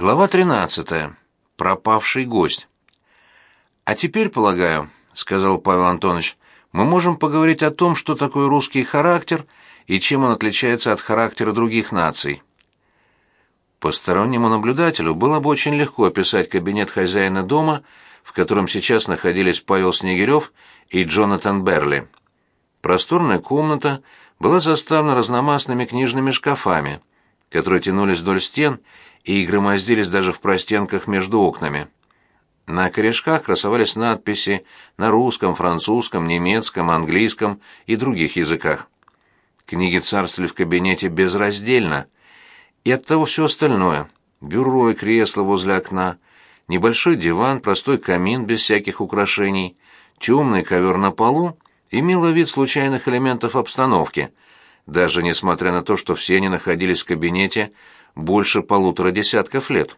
Глава 13. Пропавший гость. А теперь, полагаю, сказал Павел Антонович, мы можем поговорить о том, что такое русский характер и чем он отличается от характера других наций. Постороннему наблюдателю было бы очень легко описать кабинет хозяина дома, в котором сейчас находились Павел Снегирев и Джонатан Берли. Просторная комната была заставлена разномастными книжными шкафами, которые тянулись вдоль стен и громоздились даже в простенках между окнами. На корешках красовались надписи на русском, французском, немецком, английском и других языках. Книги царствовали в кабинете безраздельно, и оттого все остальное — бюро и кресло возле окна, небольшой диван, простой камин без всяких украшений, темный ковер на полу — имело вид случайных элементов обстановки, даже несмотря на то, что все они находились в кабинете больше полутора десятков лет.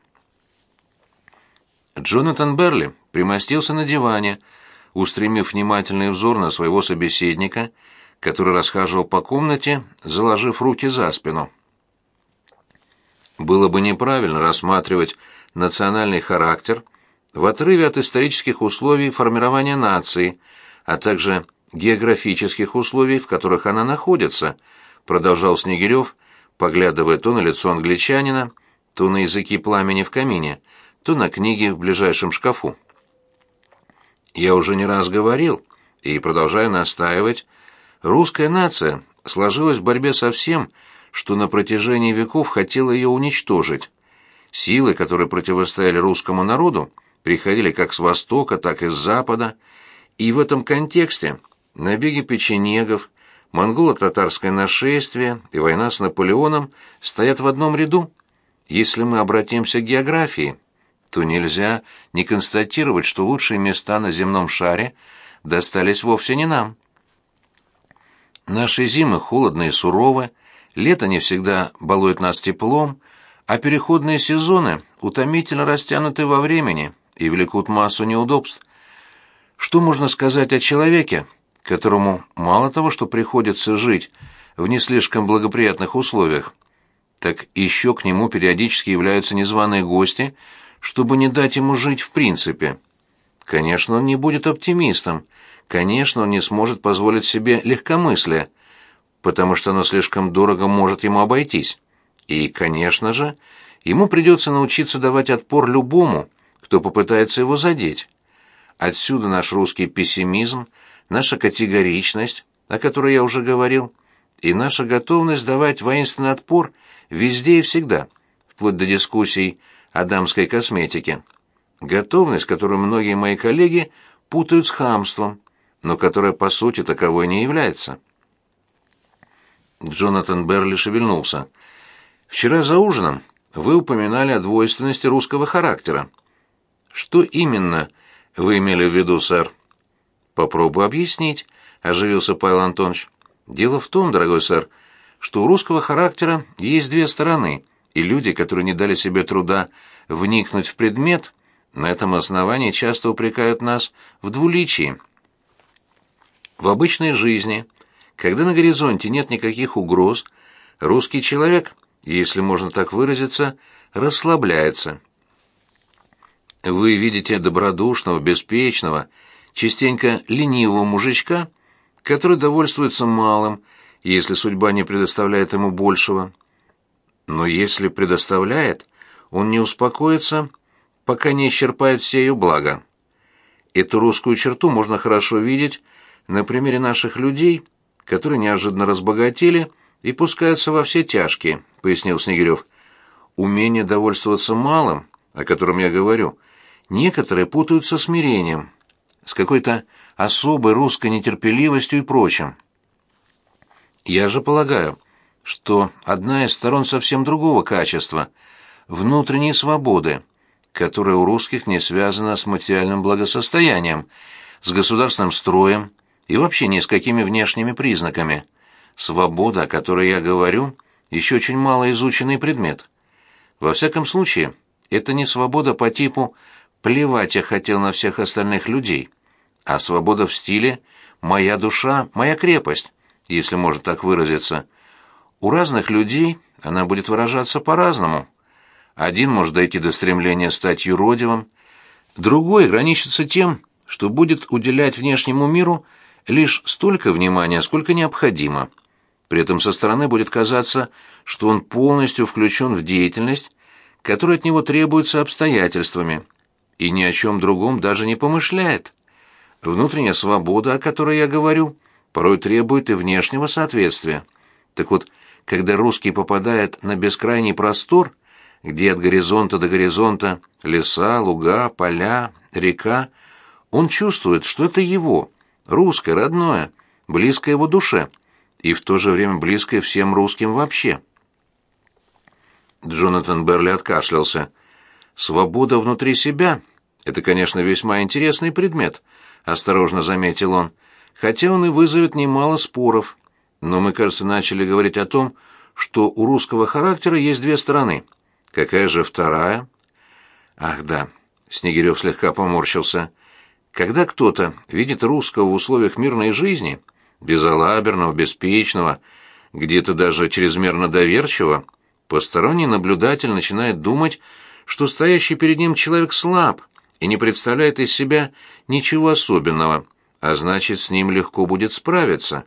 Джонатан Берли примостился на диване, устремив внимательный взор на своего собеседника, который расхаживал по комнате, заложив руки за спину. Было бы неправильно рассматривать национальный характер в отрыве от исторических условий формирования нации, а также географических условий, в которых она находится, продолжал Снегирев, поглядывая то на лицо англичанина, то на языки пламени в камине, то на книги в ближайшем шкафу. Я уже не раз говорил и продолжаю настаивать, русская нация сложилась в борьбе со всем, что на протяжении веков хотела ее уничтожить. Силы, которые противостояли русскому народу, приходили как с востока, так и с запада, и в этом контексте набеги печенегов, монголо-татарское нашествие и война с Наполеоном стоят в одном ряду. Если мы обратимся к географии, то нельзя не констатировать, что лучшие места на земном шаре достались вовсе не нам. Наши зимы холодные и суровы, лето не всегда балует нас теплом, а переходные сезоны утомительно растянуты во времени и влекут массу неудобств. Что можно сказать о человеке, которому мало того, что приходится жить в не слишком благоприятных условиях, так еще к нему периодически являются незваные гости, чтобы не дать ему жить в принципе. Конечно, он не будет оптимистом, конечно, он не сможет позволить себе легкомыслие, потому что оно слишком дорого может ему обойтись. И, конечно же, ему придется научиться давать отпор любому, кто попытается его задеть. Отсюда наш русский пессимизм – наша категоричность, о которой я уже говорил, и наша готовность давать воинственный отпор везде и всегда, вплоть до дискуссий о дамской косметике. Готовность, которую многие мои коллеги путают с хамством, но которая по сути таковой не является. Джонатан Берли шевельнулся. «Вчера за ужином вы упоминали о двойственности русского характера. Что именно вы имели в виду, сэр?» Попробую объяснить, оживился Павел Антонович. Дело в том, дорогой сэр, что у русского характера есть две стороны, и люди, которые не дали себе труда вникнуть в предмет, на этом основании часто упрекают нас в двуличии. В обычной жизни, когда на горизонте нет никаких угроз, русский человек, если можно так выразиться, расслабляется. Вы видите добродушного, беспечного, частенько ленивого мужичка, который довольствуется малым, если судьба не предоставляет ему большего. Но если предоставляет, он не успокоится, пока не исчерпает все ее блага. Эту русскую черту можно хорошо видеть на примере наших людей, которые неожиданно разбогатели и пускаются во все тяжкие, пояснил Снегирев. Умение довольствоваться малым, о котором я говорю, некоторые путают со смирением с какой-то особой русской нетерпеливостью и прочим. Я же полагаю, что одна из сторон совсем другого качества — внутренней свободы, которая у русских не связана с материальным благосостоянием, с государственным строем и вообще ни с какими внешними признаками. Свобода, о которой я говорю, еще очень мало изученный предмет. Во всяком случае, это не свобода по типу Плевать я хотел на всех остальных людей. А свобода в стиле «моя душа, моя крепость», если можно так выразиться. У разных людей она будет выражаться по-разному. Один может дойти до стремления стать юродивым, другой ограничится тем, что будет уделять внешнему миру лишь столько внимания, сколько необходимо. При этом со стороны будет казаться, что он полностью включен в деятельность, которая от него требуется обстоятельствами, и ни о чем другом даже не помышляет. Внутренняя свобода, о которой я говорю, порой требует и внешнего соответствия. Так вот, когда русский попадает на бескрайний простор, где от горизонта до горизонта леса, луга, поля, река, он чувствует, что это его, русское, родное, близкое его душе, и в то же время близкое всем русским вообще. Джонатан Берли откашлялся. «Свобода внутри себя — это, конечно, весьма интересный предмет», — осторожно заметил он, «хотя он и вызовет немало споров. Но мы, кажется, начали говорить о том, что у русского характера есть две стороны. Какая же вторая?» «Ах, да», — Снегирев слегка поморщился, — «когда кто-то видит русского в условиях мирной жизни, безалаберного, беспечного, где-то даже чрезмерно доверчивого, Посторонний наблюдатель начинает думать, что стоящий перед ним человек слаб и не представляет из себя ничего особенного, а значит, с ним легко будет справиться.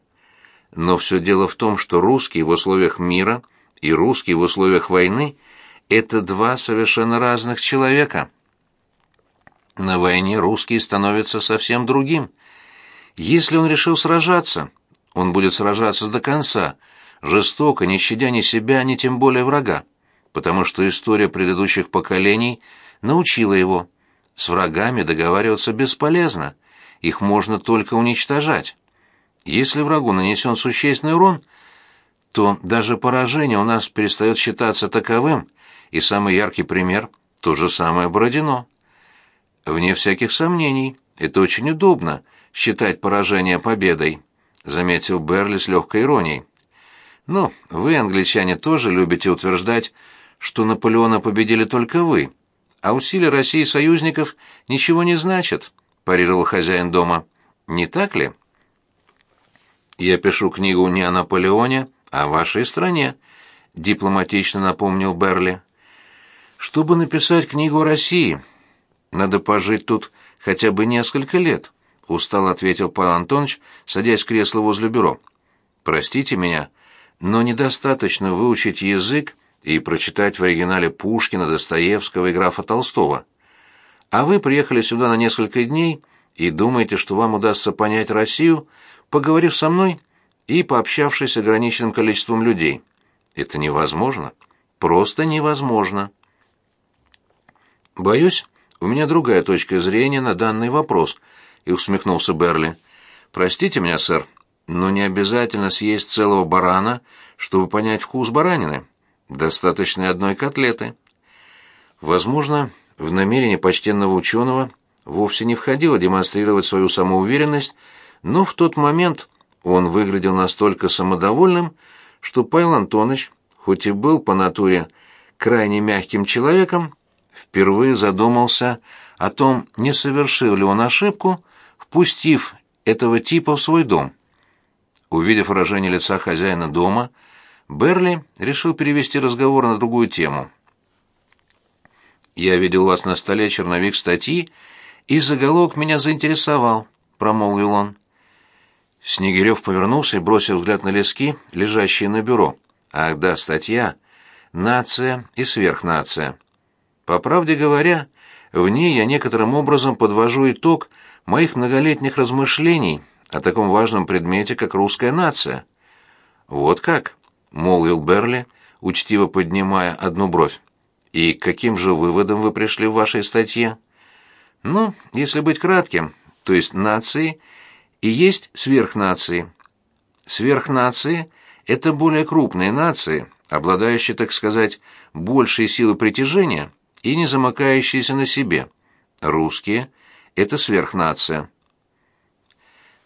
Но все дело в том, что русский в условиях мира и русский в условиях войны — это два совершенно разных человека. На войне русский становится совсем другим. Если он решил сражаться, он будет сражаться до конца — жестоко, не щадя ни себя, ни тем более врага, потому что история предыдущих поколений научила его. С врагами договариваться бесполезно, их можно только уничтожать. Если врагу нанесен существенный урон, то даже поражение у нас перестает считаться таковым, и самый яркий пример — то же самое Бородино. Вне всяких сомнений, это очень удобно — считать поражение победой, — заметил Берли с легкой иронией. Ну, вы, англичане, тоже любите утверждать, что Наполеона победили только вы, а усилия России и союзников ничего не значат, парировал хозяин дома. Не так ли? Я пишу книгу не о Наполеоне, а о вашей стране, дипломатично напомнил Берли. Чтобы написать книгу о России, надо пожить тут хотя бы несколько лет, устало ответил Павел Антонович, садясь в кресло возле бюро. Простите меня, но недостаточно выучить язык и прочитать в оригинале Пушкина, Достоевского и графа Толстого. А вы приехали сюда на несколько дней и думаете, что вам удастся понять Россию, поговорив со мной и пообщавшись с ограниченным количеством людей. Это невозможно. Просто невозможно. Боюсь, у меня другая точка зрения на данный вопрос, и усмехнулся Берли. Простите меня, сэр, но не обязательно съесть целого барана, чтобы понять вкус баранины. Достаточно одной котлеты. Возможно, в намерение почтенного ученого вовсе не входило демонстрировать свою самоуверенность, но в тот момент он выглядел настолько самодовольным, что Павел Антонович, хоть и был по натуре крайне мягким человеком, впервые задумался о том, не совершил ли он ошибку, впустив этого типа в свой дом. Увидев выражение лица хозяина дома, Берли решил перевести разговор на другую тему. «Я видел вас на столе черновик статьи, и заголовок меня заинтересовал», — промолвил он. Снегирев повернулся и бросил взгляд на лески, лежащие на бюро. «Ах да, статья. Нация и сверхнация. По правде говоря, в ней я некоторым образом подвожу итог моих многолетних размышлений о таком важном предмете, как русская нация. Вот как, молвил Берли, учтиво поднимая одну бровь. И каким же выводам вы пришли в вашей статье? Ну, если быть кратким, то есть нации и есть сверхнации. Сверхнации — это более крупные нации, обладающие, так сказать, большей силой притяжения и не замыкающиеся на себе. Русские — это сверхнация.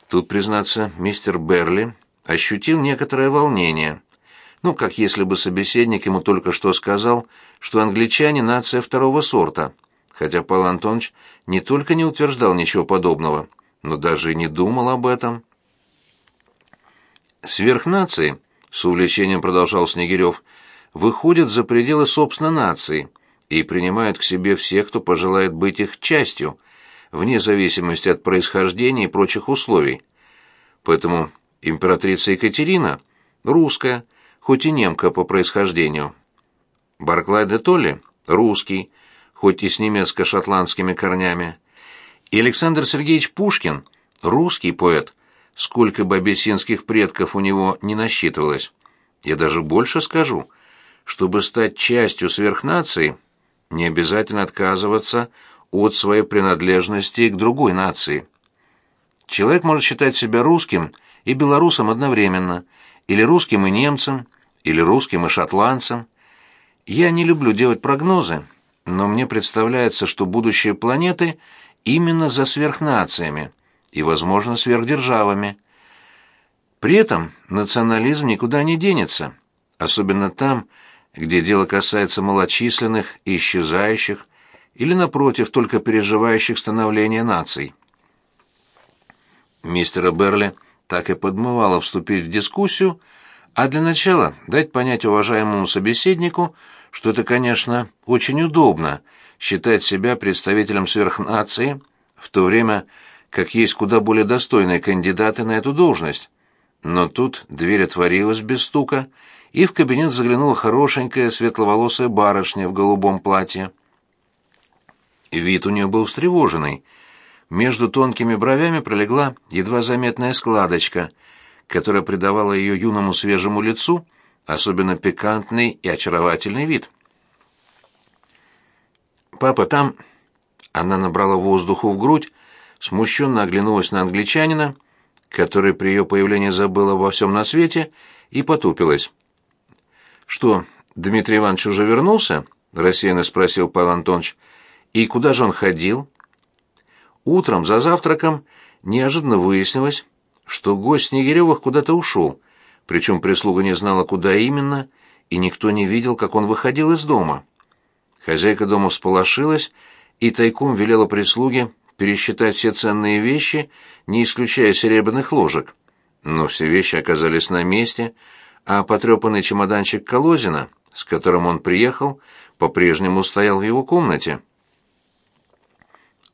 Тут, признаться, мистер Берли ощутил некоторое волнение. Ну, как если бы собеседник ему только что сказал, что англичане — нация второго сорта, хотя Павел Антонович не только не утверждал ничего подобного, но даже и не думал об этом. Сверхнации, с увлечением продолжал Снегирев, выходят за пределы собственной нации, и принимают к себе всех, кто пожелает быть их частью, вне зависимости от происхождения и прочих условий. Поэтому императрица Екатерина – русская, хоть и немка по происхождению. Барклай де Толли – русский, хоть и с немецко-шотландскими корнями. И Александр Сергеевич Пушкин – русский поэт, сколько бы абиссинских предков у него не насчитывалось. Я даже больше скажу, чтобы стать частью сверхнации, не обязательно отказываться от своей принадлежности к другой нации. Человек может считать себя русским и белорусом одновременно, или русским и немцем, или русским и шотландцем. Я не люблю делать прогнозы, но мне представляется, что будущее планеты именно за сверхнациями и, возможно, сверхдержавами. При этом национализм никуда не денется, особенно там, где дело касается малочисленных и исчезающих, или, напротив, только переживающих становление наций. Мистера Берли так и подмывало вступить в дискуссию, а для начала дать понять уважаемому собеседнику, что это, конечно, очень удобно считать себя представителем сверхнации, в то время как есть куда более достойные кандидаты на эту должность. Но тут дверь отворилась без стука, и в кабинет заглянула хорошенькая светловолосая барышня в голубом платье. Вид у нее был встревоженный. Между тонкими бровями пролегла едва заметная складочка, которая придавала ее юному свежему лицу особенно пикантный и очаровательный вид. «Папа, там...» Она набрала воздуху в грудь, смущенно оглянулась на англичанина, который при ее появлении забыл обо всем на свете, и потупилась. «Что, Дмитрий Иванович уже вернулся?» — рассеянно спросил Павел Антонович. И куда же он ходил? Утром за завтраком неожиданно выяснилось, что гость Снегиревых куда-то ушел, причем прислуга не знала, куда именно, и никто не видел, как он выходил из дома. Хозяйка дома всполошилась и тайком велела прислуге пересчитать все ценные вещи, не исключая серебряных ложек. Но все вещи оказались на месте, а потрепанный чемоданчик Колозина, с которым он приехал, по-прежнему стоял в его комнате.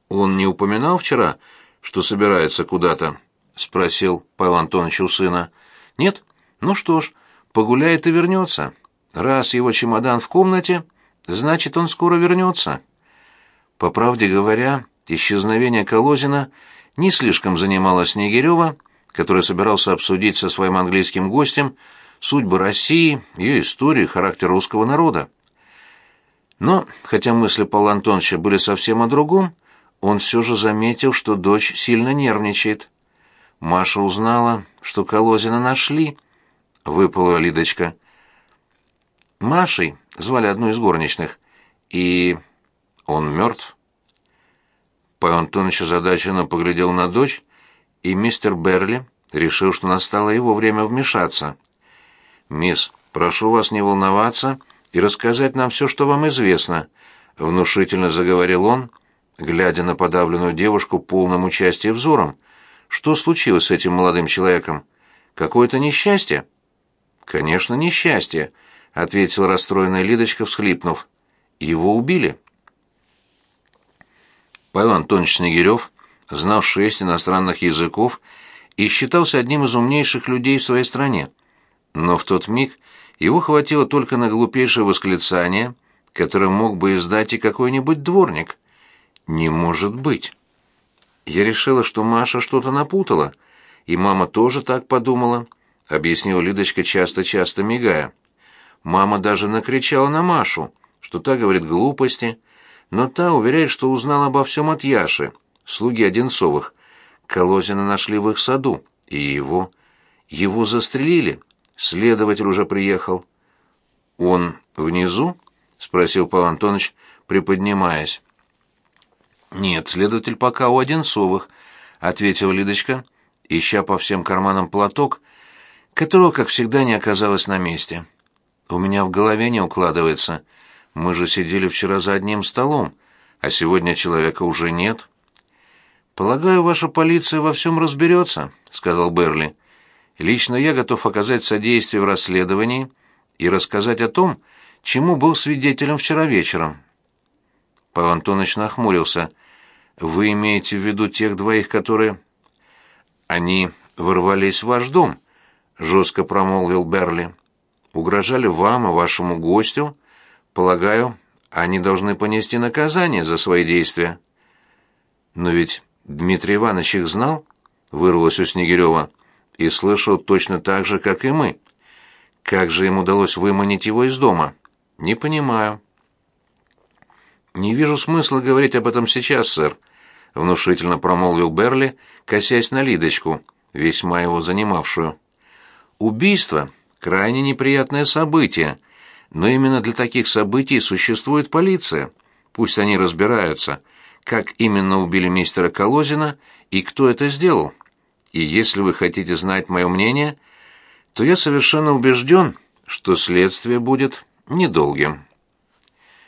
«Он не упоминал вчера, что собирается куда-то?» — спросил Павел Антонович у сына. «Нет? Ну что ж, погуляет и вернется. Раз его чемодан в комнате, значит, он скоро вернется». По правде говоря, исчезновение Колозина не слишком занимало Снегирева, который собирался обсудить со своим английским гостем судьбы России, ее историю, характер русского народа. Но, хотя мысли Павла Антоновича были совсем о другом, он все же заметил, что дочь сильно нервничает. Маша узнала, что Колозина нашли, выпала Лидочка. Машей звали одну из горничных, и он мертв. Павел Антонович озадаченно поглядел на дочь, и мистер Берли решил, что настало его время вмешаться. «Мисс, прошу вас не волноваться и рассказать нам все, что вам известно», — внушительно заговорил он, — глядя на подавленную девушку полным участия взором. Что случилось с этим молодым человеком? Какое-то несчастье? Конечно, несчастье, ответила расстроенная Лидочка, всхлипнув. Его убили. Павел Антонович Снегирев знал шесть иностранных языков и считался одним из умнейших людей в своей стране. Но в тот миг его хватило только на глупейшее восклицание, которое мог бы издать и какой-нибудь дворник. Не может быть. Я решила, что Маша что-то напутала, и мама тоже так подумала, объяснила Лидочка часто-часто мигая. Мама даже накричала на Машу, что та говорит глупости, но та уверяет, что узнала обо всем от Яши, слуги Одинцовых. Колозина нашли в их саду, и его... Его застрелили. Следователь уже приехал. «Он внизу?» — спросил Павел Антонович, приподнимаясь. «Нет, следователь пока у Одинцовых», — ответила Лидочка, ища по всем карманам платок, которого, как всегда, не оказалось на месте. «У меня в голове не укладывается. Мы же сидели вчера за одним столом, а сегодня человека уже нет». «Полагаю, ваша полиция во всем разберется», — сказал Берли. «Лично я готов оказать содействие в расследовании и рассказать о том, чему был свидетелем вчера вечером. Павел Антонович нахмурился. «Вы имеете в виду тех двоих, которые...» «Они ворвались в ваш дом», — жестко промолвил Берли. «Угрожали вам и вашему гостю. Полагаю, они должны понести наказание за свои действия». «Но ведь Дмитрий Иванович их знал?» — вырвалось у Снегирева. «И слышал точно так же, как и мы. Как же им удалось выманить его из дома? Не понимаю». «Не вижу смысла говорить об этом сейчас, сэр», — внушительно промолвил Берли, косясь на Лидочку, весьма его занимавшую. «Убийство — крайне неприятное событие, но именно для таких событий существует полиция. Пусть они разбираются, как именно убили мистера Колозина и кто это сделал. И если вы хотите знать мое мнение, то я совершенно убежден, что следствие будет недолгим».